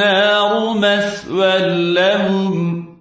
النار مثوى لهم